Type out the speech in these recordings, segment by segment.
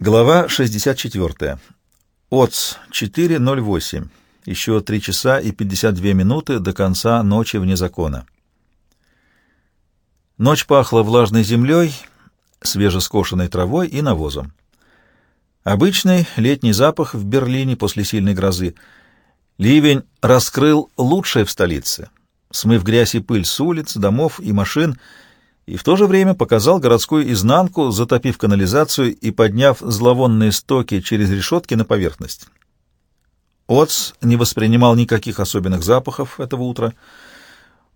Глава 64. ОЦ 4.08. Еще 3 часа и 52 минуты до конца ночи вне закона. Ночь пахла влажной землей, свежескошенной травой и навозом. Обычный летний запах в Берлине после сильной грозы. Ливень раскрыл лучшее в столице, смыв грязь и пыль с улиц, домов и машин — и в то же время показал городскую изнанку, затопив канализацию и подняв зловонные стоки через решетки на поверхность. Отц не воспринимал никаких особенных запахов этого утра.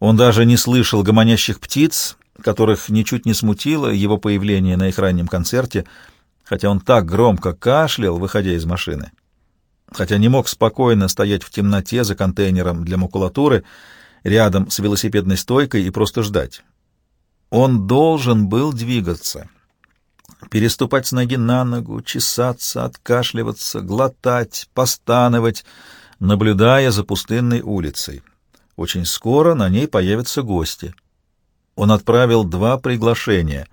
Он даже не слышал гомонящих птиц, которых ничуть не смутило его появление на их раннем концерте, хотя он так громко кашлял, выходя из машины. Хотя не мог спокойно стоять в темноте за контейнером для макулатуры рядом с велосипедной стойкой и просто ждать. Он должен был двигаться, переступать с ноги на ногу, чесаться, откашливаться, глотать, постановать, наблюдая за пустынной улицей. Очень скоро на ней появятся гости. Он отправил два приглашения.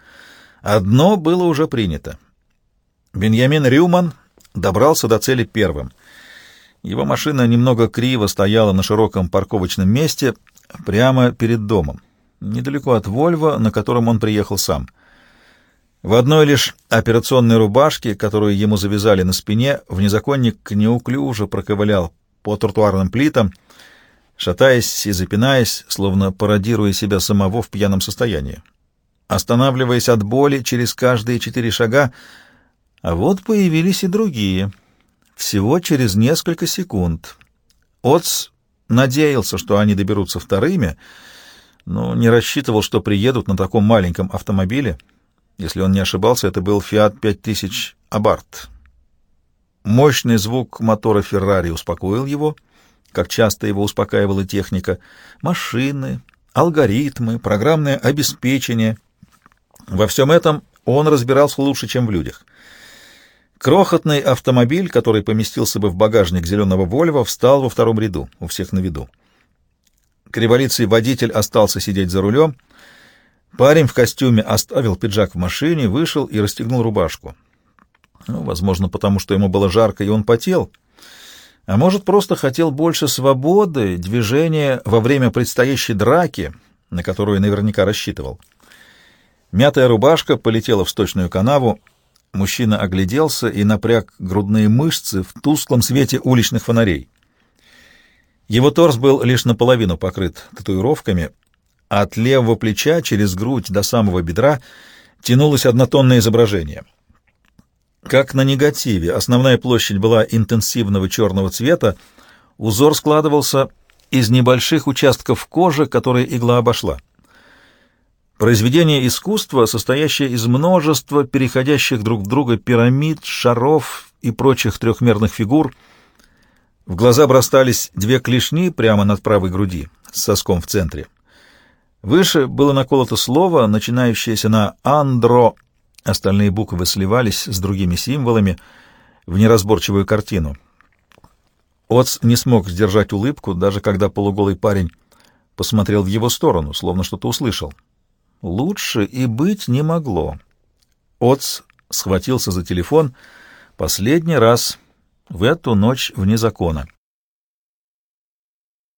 Одно было уже принято. Беньямин Рюман добрался до цели первым. Его машина немного криво стояла на широком парковочном месте прямо перед домом недалеко от Вольво, на котором он приехал сам. В одной лишь операционной рубашке, которую ему завязали на спине, внезаконник неуклюже проковылял по тротуарным плитам, шатаясь и запинаясь, словно пародируя себя самого в пьяном состоянии. Останавливаясь от боли через каждые четыре шага, а вот появились и другие. Всего через несколько секунд. Отц надеялся, что они доберутся вторыми — но не рассчитывал, что приедут на таком маленьком автомобиле. Если он не ошибался, это был Fiat 5000 Abarth. Мощный звук мотора Феррари успокоил его, как часто его успокаивала техника. Машины, алгоритмы, программное обеспечение. Во всем этом он разбирался лучше, чем в людях. Крохотный автомобиль, который поместился бы в багажник зеленого Вольво, встал во втором ряду, у всех на виду. Криволицый водитель остался сидеть за рулем. Парень в костюме оставил пиджак в машине, вышел и расстегнул рубашку. Ну, возможно, потому что ему было жарко, и он потел. А может, просто хотел больше свободы, движения во время предстоящей драки, на которую наверняка рассчитывал. Мятая рубашка полетела в сточную канаву. Мужчина огляделся и напряг грудные мышцы в тусклом свете уличных фонарей. Его торс был лишь наполовину покрыт татуировками, а от левого плеча через грудь до самого бедра тянулось однотонное изображение. Как на негативе, основная площадь была интенсивного черного цвета, узор складывался из небольших участков кожи, которые игла обошла. Произведение искусства, состоящее из множества переходящих друг в друга пирамид, шаров и прочих трехмерных фигур — в глаза бросались две клешни прямо над правой груди, с соском в центре. Выше было наколото слово, начинающееся на «андро». Остальные буквы сливались с другими символами в неразборчивую картину. Отц не смог сдержать улыбку, даже когда полуголый парень посмотрел в его сторону, словно что-то услышал. Лучше и быть не могло. Отц схватился за телефон последний раз — в эту ночь вне закона.